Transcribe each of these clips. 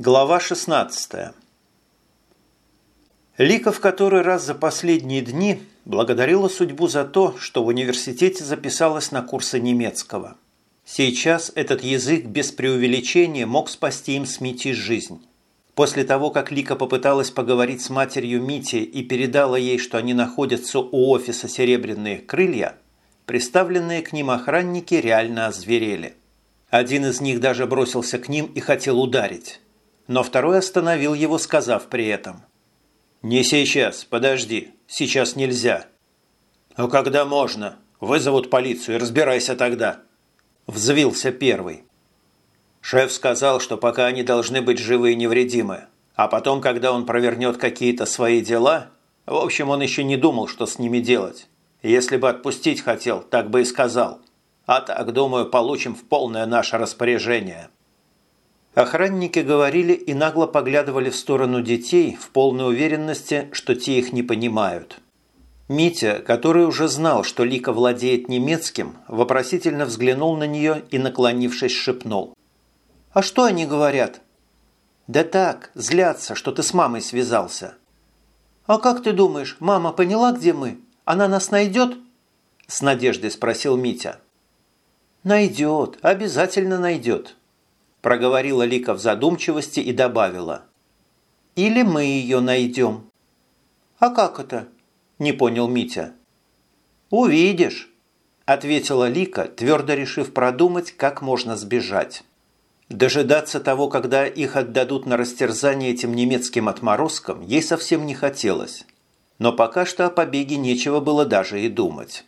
Глава 16 Лика в который раз за последние дни благодарила судьбу за то, что в университете записалась на курсы немецкого. Сейчас этот язык без преувеличения мог спасти им с Мити жизнь. После того, как Лика попыталась поговорить с матерью Мити и передала ей, что они находятся у офиса «Серебряные крылья», представленные к ним охранники реально озверели. Один из них даже бросился к ним и хотел ударить. Но второй остановил его, сказав при этом «Не сейчас, подожди, сейчас нельзя». «А когда можно? Вызовут полицию разбирайся тогда». Взвился первый. Шеф сказал, что пока они должны быть живы и невредимы, а потом, когда он провернет какие-то свои дела, в общем, он еще не думал, что с ними делать. Если бы отпустить хотел, так бы и сказал. А так, думаю, получим в полное наше распоряжение». Охранники говорили и нагло поглядывали в сторону детей в полной уверенности, что те их не понимают. Митя, который уже знал, что Лика владеет немецким, вопросительно взглянул на нее и, наклонившись, шепнул. «А что они говорят?» «Да так, злятся, что ты с мамой связался». «А как ты думаешь, мама поняла, где мы? Она нас найдет?» С надеждой спросил Митя. «Найдет, обязательно найдет», – проговорила Лика в задумчивости и добавила. «Или мы ее найдем». «А как это?» – не понял Митя. «Увидишь», – ответила Лика, твердо решив продумать, как можно сбежать. Дожидаться того, когда их отдадут на растерзание этим немецким отморозкам, ей совсем не хотелось. Но пока что о побеге нечего было даже и думать.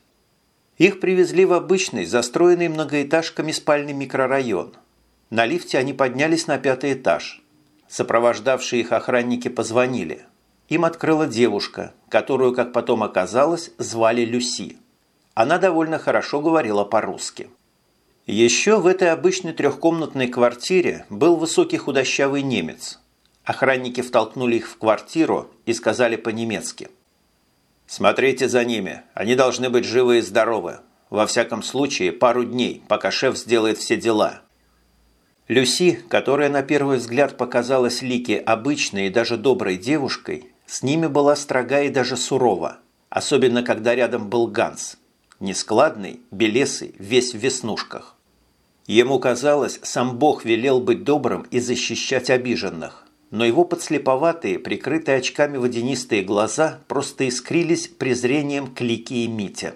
Их привезли в обычный, застроенный многоэтажками спальный микрорайон. На лифте они поднялись на пятый этаж. Сопровождавшие их охранники позвонили. Им открыла девушка, которую, как потом оказалось, звали Люси. Она довольно хорошо говорила по-русски. Еще в этой обычной трехкомнатной квартире был высокий худощавый немец. Охранники втолкнули их в квартиру и сказали по-немецки – «Смотрите за ними. Они должны быть живы и здоровы. Во всяком случае, пару дней, пока шеф сделает все дела». Люси, которая на первый взгляд показалась Лике обычной и даже доброй девушкой, с ними была строга и даже сурова, особенно когда рядом был Ганс. Нескладный, белесый, весь в веснушках. Ему казалось, сам Бог велел быть добрым и защищать обиженных но его подслеповатые, прикрытые очками водянистые глаза просто искрились презрением к Лике и Мите.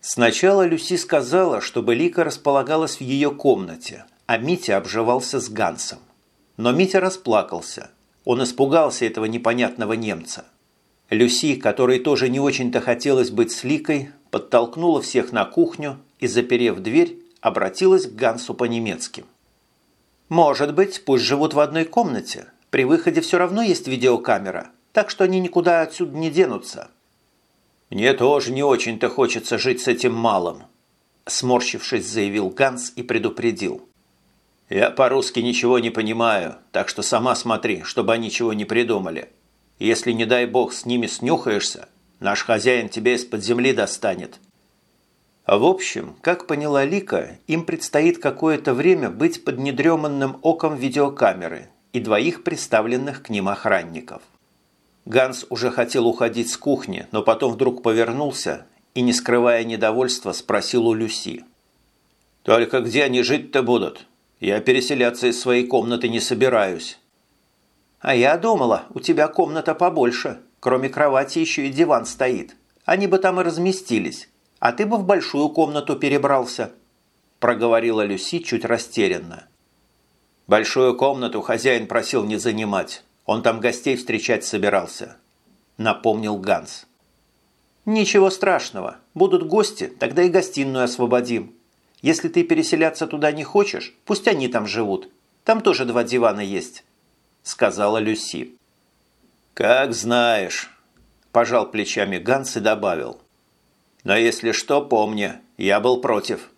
Сначала Люси сказала, чтобы Лика располагалась в ее комнате, а Митя обживался с Гансом. Но Митя расплакался. Он испугался этого непонятного немца. Люси, которой тоже не очень-то хотелось быть с Ликой, подтолкнула всех на кухню и, заперев дверь, обратилась к Гансу по-немецки. «Может быть, пусть живут в одной комнате, при выходе все равно есть видеокамера, так что они никуда отсюда не денутся». «Мне тоже не очень-то хочется жить с этим малым», сморщившись, заявил Ганс и предупредил. «Я по-русски ничего не понимаю, так что сама смотри, чтобы они ничего не придумали. Если, не дай бог, с ними снюхаешься, наш хозяин тебя из-под земли достанет». В общем, как поняла Лика, им предстоит какое-то время быть под недреманным оком видеокамеры и двоих представленных к ним охранников. Ганс уже хотел уходить с кухни, но потом вдруг повернулся и, не скрывая недовольства, спросил у Люси. «Только где они жить-то будут? Я переселяться из своей комнаты не собираюсь». «А я думала, у тебя комната побольше. Кроме кровати еще и диван стоит. Они бы там и разместились. А ты бы в большую комнату перебрался», – проговорила Люси чуть растерянно. Большую комнату хозяин просил не занимать. Он там гостей встречать собирался. Напомнил Ганс. Ничего страшного. Будут гости, тогда и гостиную освободим. Если ты переселяться туда не хочешь, пусть они там живут. Там тоже два дивана есть», – сказала Люси. «Как знаешь», – пожал плечами Ганс и добавил. «Но если что, помни, я был против».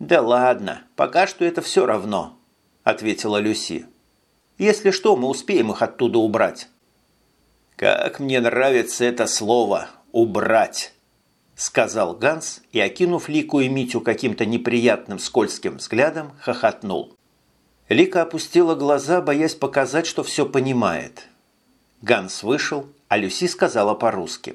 «Да ладно, пока что это все равно», ответила Люси. «Если что, мы успеем их оттуда убрать». «Как мне нравится это слово «убрать», – сказал Ганс и, окинув Лику и Митю каким-то неприятным скользким взглядом, хохотнул. Лика опустила глаза, боясь показать, что все понимает. Ганс вышел, а Люси сказала по-русски.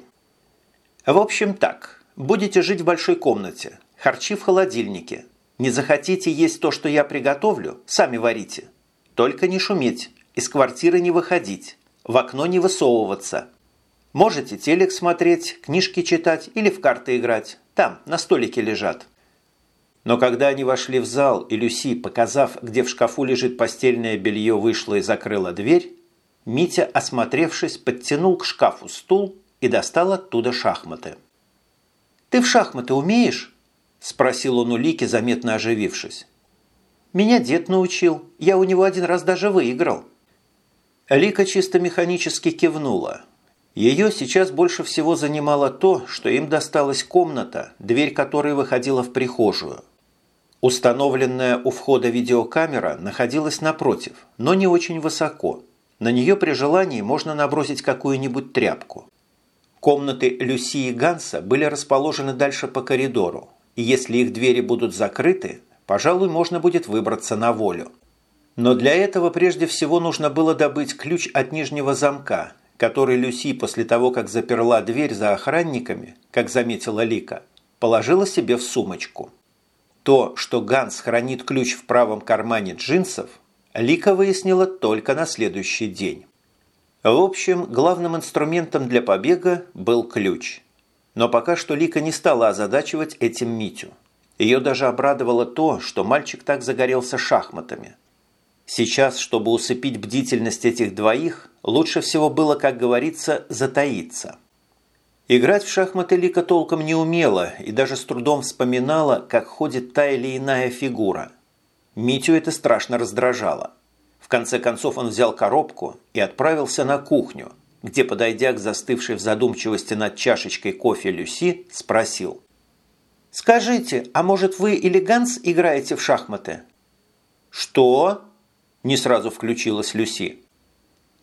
«В общем так, будете жить в большой комнате, харчи в холодильнике. Не захотите есть то, что я приготовлю, сами варите. Только не шуметь, из квартиры не выходить, в окно не высовываться. Можете телек смотреть, книжки читать или в карты играть. Там, на столике лежат. Но когда они вошли в зал, и Люси, показав, где в шкафу лежит постельное белье, вышла и закрыла дверь, Митя, осмотревшись, подтянул к шкафу стул и достал оттуда шахматы. «Ты в шахматы умеешь?» – спросил он у Лики, заметно оживившись. «Меня дед научил. Я у него один раз даже выиграл». Лика чисто механически кивнула. Ее сейчас больше всего занимало то, что им досталась комната, дверь которой выходила в прихожую. Установленная у входа видеокамера находилась напротив, но не очень высоко. На нее при желании можно набросить какую-нибудь тряпку. Комнаты Люси и Ганса были расположены дальше по коридору, и если их двери будут закрыты, пожалуй, можно будет выбраться на волю. Но для этого прежде всего нужно было добыть ключ от нижнего замка, который Люси после того, как заперла дверь за охранниками, как заметила Лика, положила себе в сумочку. То, что Ганс хранит ключ в правом кармане джинсов, Лика выяснила только на следующий день. В общем, главным инструментом для побега был ключ. Но пока что Лика не стала озадачивать этим Митю. Ее даже обрадовало то, что мальчик так загорелся шахматами. Сейчас, чтобы усыпить бдительность этих двоих, лучше всего было, как говорится, затаиться – Играть в шахматы Лика толком не умела и даже с трудом вспоминала, как ходит та или иная фигура. Митю это страшно раздражало. В конце концов он взял коробку и отправился на кухню, где, подойдя к застывшей в задумчивости над чашечкой кофе Люси, спросил. «Скажите, а может вы или Ганс играете в шахматы?» «Что?» – не сразу включилась Люси.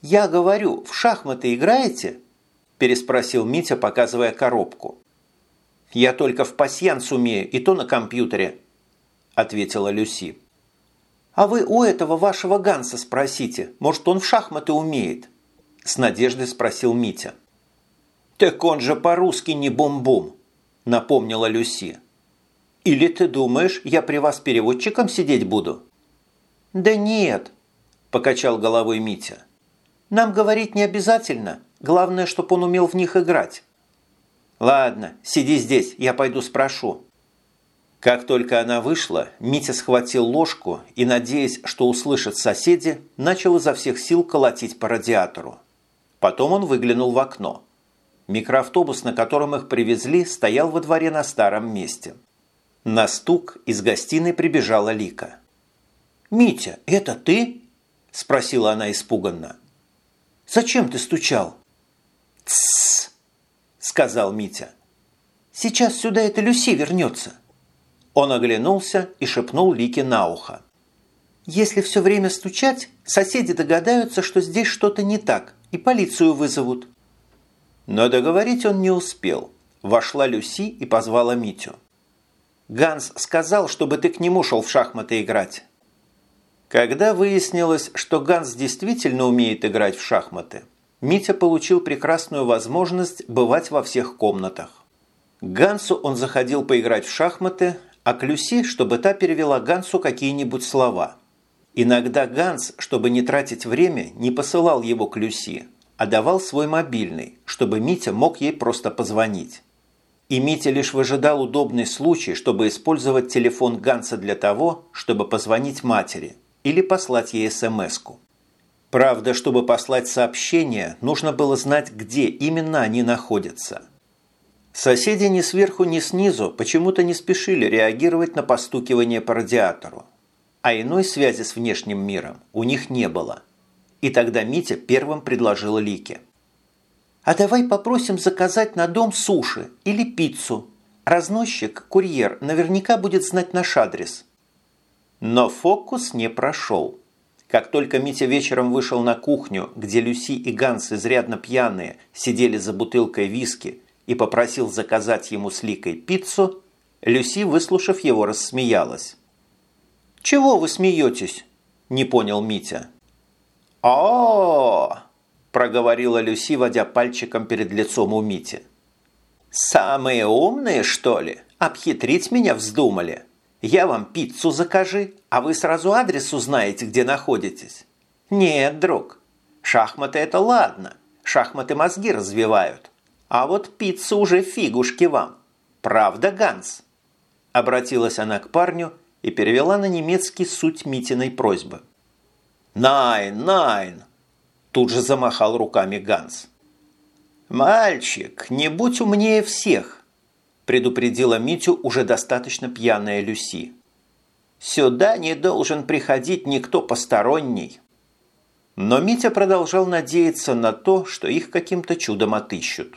«Я говорю, в шахматы играете?» переспросил Митя, показывая коробку. «Я только в пасьянс умею, и то на компьютере», – ответила Люси. «А вы у этого вашего Ганса спросите, может, он в шахматы умеет?» – с надеждой спросил Митя. «Так он же по-русски не бум-бум», – напомнила Люси. «Или ты думаешь, я при вас переводчиком сидеть буду?» «Да нет», – покачал головой Митя. «Нам говорить не обязательно, Главное, чтобы он умел в них играть. Ладно, сиди здесь, я пойду спрошу. Как только она вышла, Митя схватил ложку и, надеясь, что услышат соседи, начал изо всех сил колотить по радиатору. Потом он выглянул в окно. Микроавтобус, на котором их привезли, стоял во дворе на старом месте. На стук из гостиной прибежала Лика. «Митя, это ты?» – спросила она испуганно. «Зачем ты стучал?» «Тссс!» – сказал Митя. «Сейчас сюда эта Люси вернется». Он оглянулся и шепнул Лике на ухо. «Если все время стучать, соседи догадаются, что здесь что-то не так, и полицию вызовут». Но договорить он не успел. Вошла Люси и позвала Митю. «Ганс сказал, чтобы ты к нему шел в шахматы играть». Когда выяснилось, что Ганс действительно умеет играть в шахматы, Митя получил прекрасную возможность бывать во всех комнатах. К Гансу он заходил поиграть в шахматы, а к Люси, чтобы та перевела Гансу какие-нибудь слова. Иногда Ганс, чтобы не тратить время, не посылал его к Люси, а давал свой мобильный, чтобы Митя мог ей просто позвонить. И Митя лишь выжидал удобный случай, чтобы использовать телефон Ганса для того, чтобы позвонить матери или послать ей смс-ку. Правда, чтобы послать сообщение, нужно было знать, где именно они находятся. Соседи ни сверху, ни снизу почему-то не спешили реагировать на постукивание по радиатору. А иной связи с внешним миром у них не было. И тогда Митя первым предложил Лике. «А давай попросим заказать на дом суши или пиццу. Разносчик, курьер, наверняка будет знать наш адрес». Но фокус не прошел. Как только Митя вечером вышел на кухню, где Люси и Ганс, изрядно пьяные, сидели за бутылкой виски и попросил заказать ему с Ликой пиццу, Люси, выслушав его, рассмеялась. «Чего вы смеетесь?» не понял Митя. о, -о проговорила Люси, водя пальчиком перед лицом у Мити. «Самые умные, что ли? Обхитрить меня вздумали? Я вам пиццу закажи, а вы сразу адрес узнаете, где находитесь. Нет, друг, шахматы – это ладно, шахматы мозги развивают. А вот пицца уже фигушки вам. Правда, Ганс?» Обратилась она к парню и перевела на немецкий суть Митиной просьбы. «Найн, найн!» Тут же замахал руками Ганс. «Мальчик, не будь умнее всех!» Предупредила Митю уже достаточно пьяная Люси. «Сюда не должен приходить никто посторонний». Но Митя продолжал надеяться на то, что их каким-то чудом отыщут.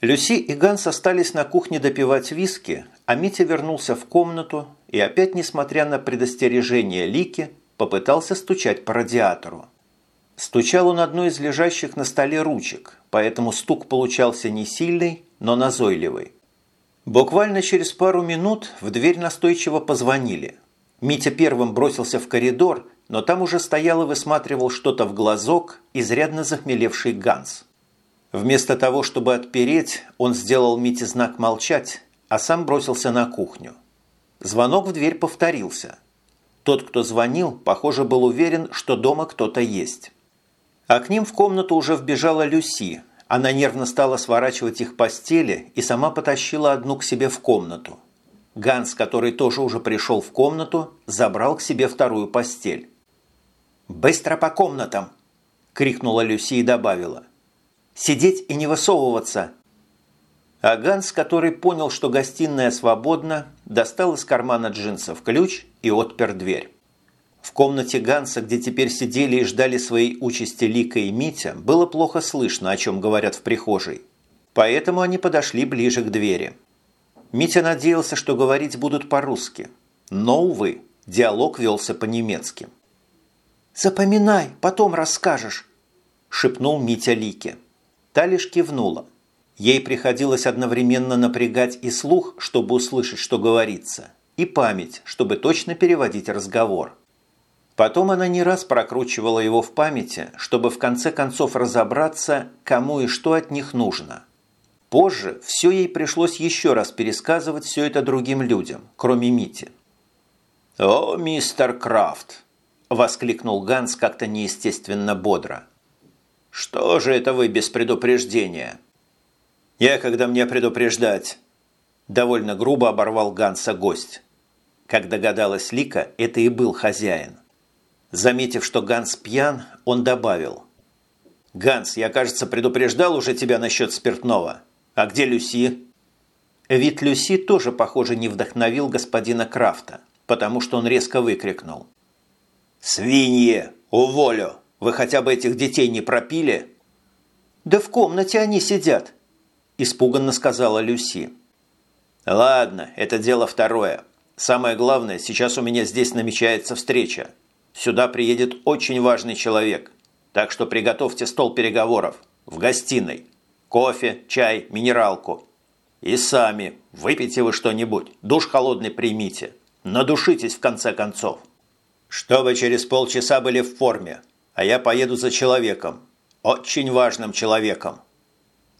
Люси и Ганс остались на кухне допивать виски, а Митя вернулся в комнату и опять, несмотря на предостережение Лики, попытался стучать по радиатору. Стучал он одной из лежащих на столе ручек, поэтому стук получался не сильный, но назойливый. Буквально через пару минут в дверь настойчиво позвонили. Митя первым бросился в коридор, но там уже стоял и высматривал что-то в глазок изрядно захмелевший Ганс. Вместо того, чтобы отпереть, он сделал Мите знак молчать, а сам бросился на кухню. Звонок в дверь повторился. Тот, кто звонил, похоже, был уверен, что дома кто-то есть. А к ним в комнату уже вбежала Люси. Она нервно стала сворачивать их постели и сама потащила одну к себе в комнату. Ганс, который тоже уже пришел в комнату, забрал к себе вторую постель. «Быстро по комнатам!» – крикнула Люси и добавила – Сидеть и не высовываться!» А Ганс, который понял, что гостиная свободна, достал из кармана джинсов ключ и отпер дверь. В комнате Ганса, где теперь сидели и ждали своей участи Лика и Митя, было плохо слышно, о чем говорят в прихожей. Поэтому они подошли ближе к двери. Митя надеялся, что говорить будут по-русски. Но, увы, диалог велся по-немецки. «Запоминай, потом расскажешь», – шепнул Митя Лике. Та лишь кивнула. Ей приходилось одновременно напрягать и слух, чтобы услышать, что говорится, и память, чтобы точно переводить разговор. Потом она не раз прокручивала его в памяти, чтобы в конце концов разобраться, кому и что от них нужно. Позже все ей пришлось еще раз пересказывать все это другим людям, кроме Мити. «О, мистер Крафт!» – воскликнул Ганс как-то неестественно бодро – «Что же это вы без предупреждения?» «Я, когда мне предупреждать?» Довольно грубо оборвал Ганса гость. Как догадалась Лика, это и был хозяин. Заметив, что Ганс пьян, он добавил. «Ганс, я, кажется, предупреждал уже тебя насчет спиртного. А где Люси?» Вид Люси тоже, похоже, не вдохновил господина Крафта, потому что он резко выкрикнул. «Свиньи! Уволю!» Вы хотя бы этих детей не пропили?» «Да в комнате они сидят», – испуганно сказала Люси. «Ладно, это дело второе. Самое главное, сейчас у меня здесь намечается встреча. Сюда приедет очень важный человек. Так что приготовьте стол переговоров. В гостиной. Кофе, чай, минералку. И сами, выпейте вы что-нибудь. Душ холодный примите. Надушитесь в конце концов. Чтобы через полчаса были в форме а я поеду за человеком, очень важным человеком»,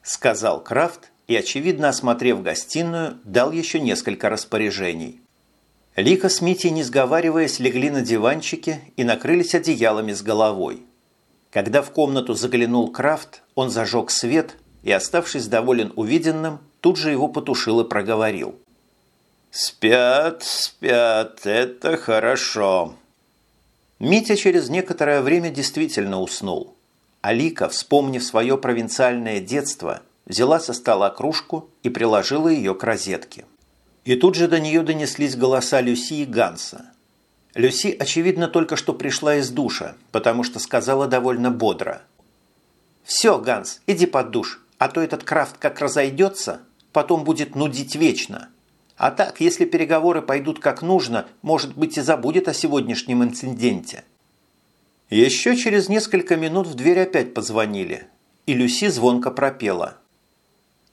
сказал Крафт и, очевидно осмотрев гостиную, дал еще несколько распоряжений. Лика с Митей, не сговариваясь, легли на диванчике и накрылись одеялами с головой. Когда в комнату заглянул Крафт, он зажег свет и, оставшись доволен увиденным, тут же его потушил и проговорил. «Спят, спят, это хорошо. Митя через некоторое время действительно уснул. Алика, вспомнив свое провинциальное детство, взяла со стола кружку и приложила ее к розетке. И тут же до нее донеслись голоса Люси и Ганса. Люси, очевидно, только что пришла из душа, потому что сказала довольно бодро. «Все, Ганс, иди под душ, а то этот крафт как разойдется, потом будет нудить вечно». А так, если переговоры пойдут как нужно, может быть и забудет о сегодняшнем инциденте. Еще через несколько минут в дверь опять позвонили, и Люси звонко пропела.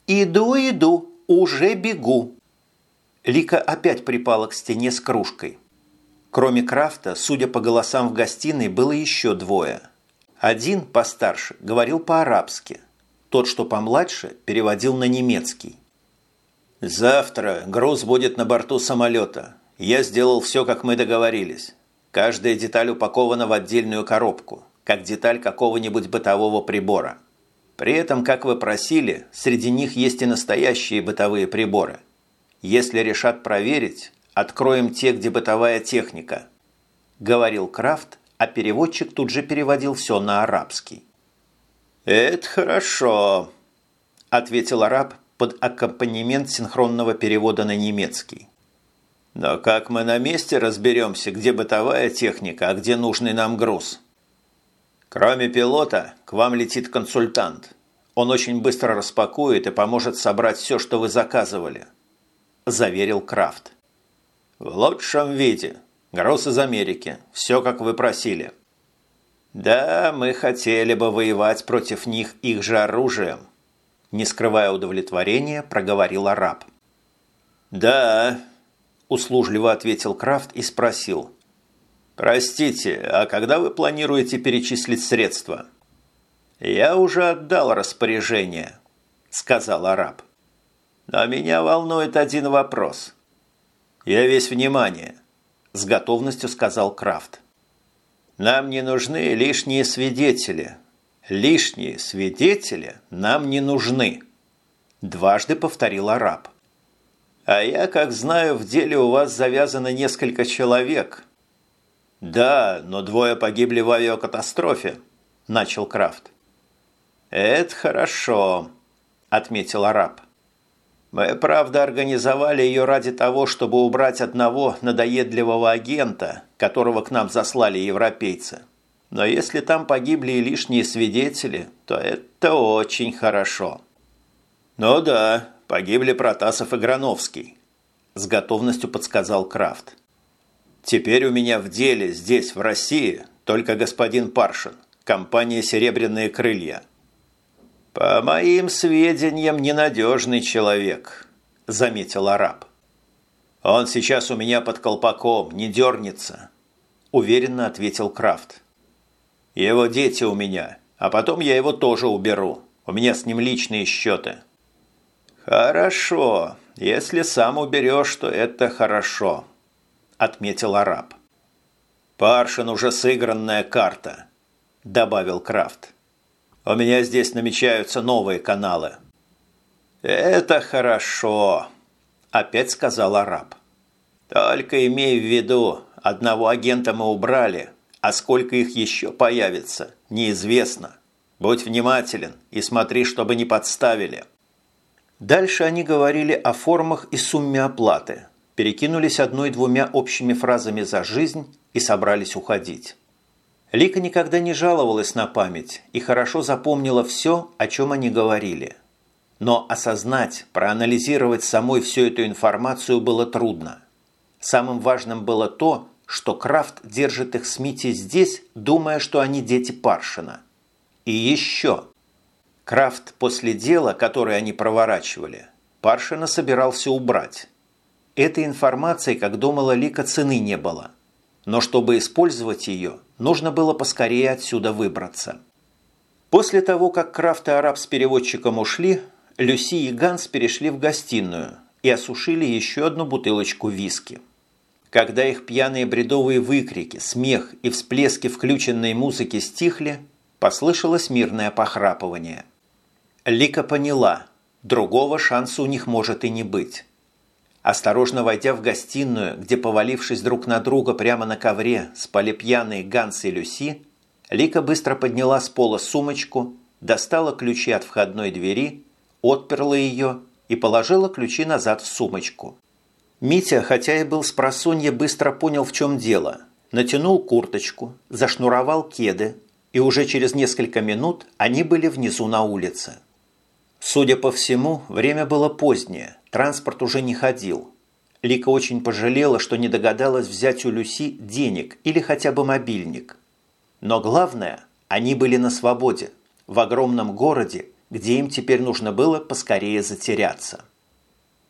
«Иду, иду, уже бегу». Лика опять припала к стене с кружкой. Кроме Крафта, судя по голосам в гостиной, было еще двое. Один, постарше, говорил по-арабски. Тот, что помладше, переводил на немецкий. «Завтра груз будет на борту самолета. Я сделал все, как мы договорились. Каждая деталь упакована в отдельную коробку, как деталь какого-нибудь бытового прибора. При этом, как вы просили, среди них есть и настоящие бытовые приборы. Если решат проверить, «Откроем те, где бытовая техника», – говорил Крафт, а переводчик тут же переводил все на арабский. «Это хорошо», – ответил араб под аккомпанемент синхронного перевода на немецкий. «Но как мы на месте разберемся, где бытовая техника, а где нужный нам груз?» «Кроме пилота, к вам летит консультант. Он очень быстро распакует и поможет собрать все, что вы заказывали», – заверил Крафт. «В лучшем виде. Груз из Америки. Все, как вы просили». «Да, мы хотели бы воевать против них их же оружием», не скрывая удовлетворения, проговорил араб. «Да», – услужливо ответил Крафт и спросил. «Простите, а когда вы планируете перечислить средства?» «Я уже отдал распоряжение», – сказал араб. «Но меня волнует один вопрос. «Я весь внимание», – с готовностью сказал Крафт. «Нам не нужны лишние свидетели. Лишние свидетели нам не нужны», – дважды повторил араб. «А я, как знаю, в деле у вас завязано несколько человек». «Да, но двое погибли в авиакатастрофе», – начал Крафт. «Это хорошо», – отметил араб. Мы, правда, организовали ее ради того, чтобы убрать одного надоедливого агента, которого к нам заслали европейцы. Но если там погибли и лишние свидетели, то это очень хорошо. Ну да, погибли Протасов и Грановский, с готовностью подсказал Крафт. Теперь у меня в деле здесь, в России, только господин Паршин, компания «Серебряные крылья». «По моим сведениям, ненадежный человек», – заметил араб. «Он сейчас у меня под колпаком, не дернется», – уверенно ответил Крафт. «Его дети у меня, а потом я его тоже уберу. У меня с ним личные счеты». «Хорошо. Если сам уберешь, то это хорошо», – отметил араб. «Паршин уже сыгранная карта», – добавил Крафт. У меня здесь намечаются новые каналы». «Это хорошо», – опять сказал араб. «Только имей в виду, одного агента мы убрали, а сколько их еще появится, неизвестно. Будь внимателен и смотри, чтобы не подставили». Дальше они говорили о формах и сумме оплаты, перекинулись одной-двумя общими фразами за жизнь и собрались уходить. Лика никогда не жаловалась на память и хорошо запомнила все, о чем они говорили. Но осознать, проанализировать самой всю эту информацию было трудно. Самым важным было то, что Крафт держит их с Мити здесь, думая, что они дети Паршина. И еще. Крафт после дела, которое они проворачивали, Паршина собирался убрать. Этой информации, как думала Лика, цены не было. Но чтобы использовать ее, нужно было поскорее отсюда выбраться. После того, как Крафт и Араб с переводчиком ушли, Люси и Ганс перешли в гостиную и осушили еще одну бутылочку виски. Когда их пьяные бредовые выкрики, смех и всплески включенной музыки стихли, послышалось мирное похрапывание. Лика поняла, другого шанса у них может и не быть. Осторожно войдя в гостиную, где, повалившись друг на друга прямо на ковре, спали пьяные Ганс и Люси, Лика быстро подняла с пола сумочку, достала ключи от входной двери, отперла ее и положила ключи назад в сумочку. Митя, хотя и был с просонья, быстро понял, в чем дело. Натянул курточку, зашнуровал кеды, и уже через несколько минут они были внизу на улице. Судя по всему, время было позднее, транспорт уже не ходил. Лика очень пожалела, что не догадалась взять у Люси денег или хотя бы мобильник. Но главное, они были на свободе, в огромном городе, где им теперь нужно было поскорее затеряться.